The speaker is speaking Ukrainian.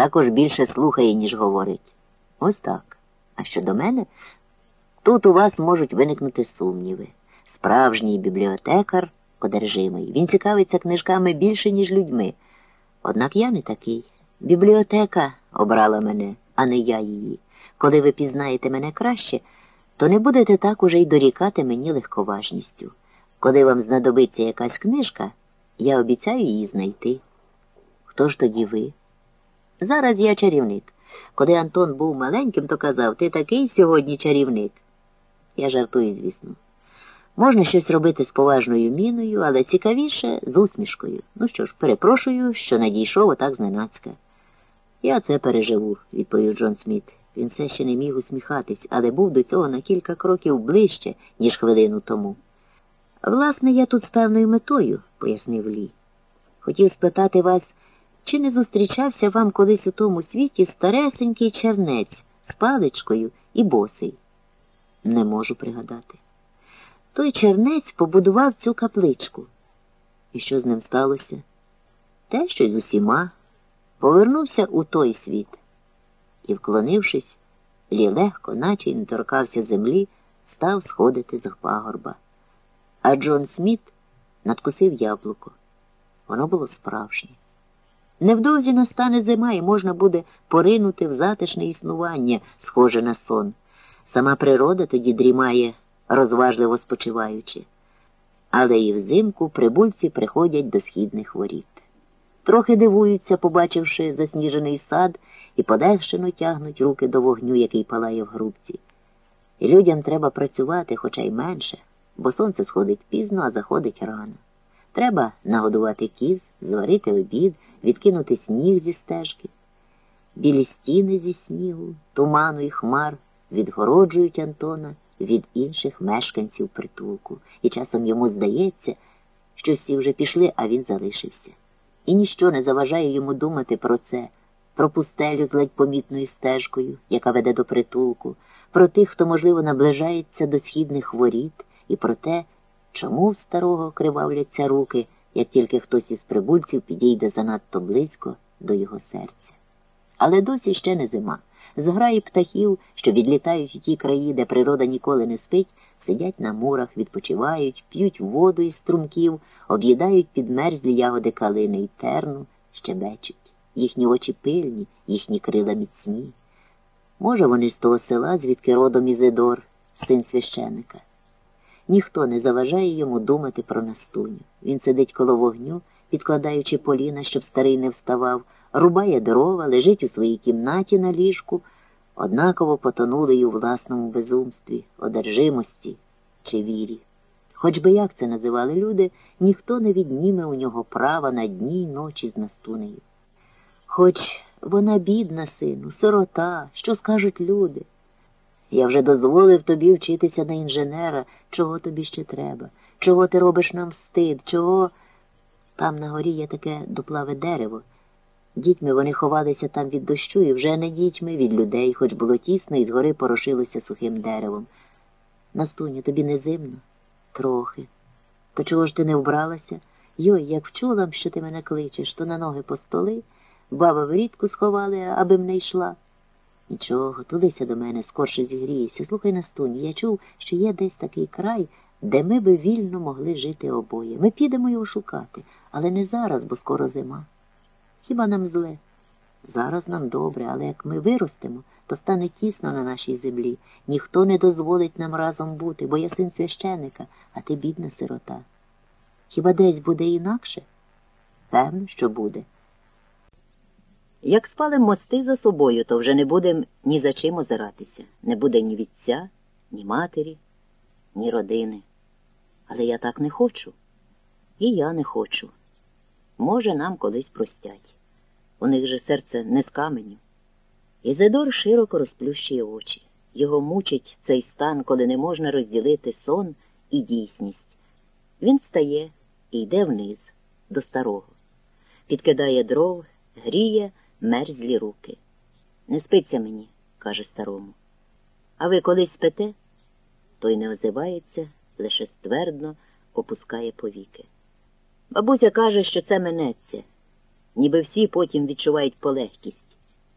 також більше слухає, ніж говорить. Ось так. А щодо мене, тут у вас можуть виникнути сумніви. Справжній бібліотекар одержимий. Він цікавиться книжками більше, ніж людьми. Однак я не такий. Бібліотека обрала мене, а не я її. Коли ви пізнаєте мене краще, то не будете так уже й дорікати мені легковажністю. Коли вам знадобиться якась книжка, я обіцяю її знайти. Хто ж тоді ви? Зараз я чарівник. Коли Антон був маленьким, то казав, ти такий сьогодні чарівник. Я жартую, звісно. Можна щось робити з поважною міною, але цікавіше з усмішкою. Ну що ж, перепрошую, що надійшов отак зненацька. Я це переживу, відповів Джон Сміт. Він все ще не міг усміхатись, але був до цього на кілька кроків ближче, ніж хвилину тому. Власне, я тут з певною метою, пояснив Лі. Хотів спитати вас, чи не зустрічався вам колись у тому світі старесенький чернець з паличкою і босий? Не можу пригадати. Той чернець побудував цю капличку. І що з ним сталося? Те, що з усіма повернувся у той світ і, вклонившись, Лі легко, наче й не торкався землі, став сходити з пагорба. А Джон Сміт надкусив яблуко. Воно було справжнє. Невдовзі настане зима, і можна буде поринути в затишне існування, схоже на сон. Сама природа тоді дрімає, розважливо спочиваючи. Але і взимку прибульці приходять до східних воріт. Трохи дивуються, побачивши засніжений сад, і подехшено тягнуть руки до вогню, який палає в грубці. Людям треба працювати, хоча й менше, бо сонце сходить пізно, а заходить рано. Треба нагодувати кіз, зварити обід, відкинути сніг зі стежки. Білі стіни зі снігу, туману і хмар відгороджують Антона від інших мешканців притулку, і часом йому здається, що всі вже пішли, а він залишився. І ніщо не заважає йому думати про це, про пустелю з ледь помітною стежкою, яка веде до притулку, про тих, хто, можливо, наближається до східних воріт, і про те, чому в старого кривавляться руки, як тільки хтось із прибульців підійде занадто близько до його серця. Але досі ще не зима. Зграї птахів, що відлітають у ті краї, де природа ніколи не спить, сидять на мурах, відпочивають, п'ють воду із струмків, об'їдають підмерзлі ягоди калини й терну, щебечуть. Їхні очі пильні, їхні крила міцні. Може, вони з того села, звідки родом Ізидор, син священика. Ніхто не заважає йому думати про настуню. Він сидить коло вогню, підкладаючи поліна, щоб старий не вставав, рубає дрова, лежить у своїй кімнаті на ліжку, однаково потонули й у власному безумстві, одержимості чи вірі. Хоч би як це називали люди, ніхто не відніме у нього права на дні й ночі з настунею. Хоч вона бідна, сину, сирота, що скажуть люди. Я вже дозволив тобі вчитися на інженера, чого тобі ще треба, чого ти робиш нам стид, чого. Там на горі є таке дуплаве дерево. Дітьми вони ховалися там від дощу і вже не дітьми від людей, хоч було тісно і згори порошилося сухим деревом. Настуню, тобі не зимно? Трохи. То чого ж ти не вбралася? Йой, як вчула, що ти мене кличеш, то на ноги по столи, баба в рідку сховали, аби мене йшла. Нічого, тулися до мене, скорше зігрійся. Слухай, Настуню, я чув, що є десь такий край, де ми би вільно могли жити обоє. Ми підемо його шукати, але не зараз, бо скоро зима. Хіба нам зле? Зараз нам добре, але як ми виростемо, то стане тісно на нашій землі. Ніхто не дозволить нам разом бути, бо я син священика, а ти бідна сирота. Хіба десь буде інакше? Певно, що буде. Як спалим мости за собою, то вже не будем ні за чим озиратися. Не буде ні вітця, ні матері, ні родини. Але я так не хочу. І я не хочу. Може, нам колись простять. У них же серце не з каменю. Ізидор широко розплющує очі. Його мучить цей стан, коли не можна розділити сон і дійсність. Він встає і йде вниз, до старого. Підкидає дров, гріє мерзлі руки. Не спиться мені, каже старому. А ви колись спите? Той не озивається, лише ствердно опускає повіки. Бабуся каже, що це минеться, ніби всі потім відчувають полегкість.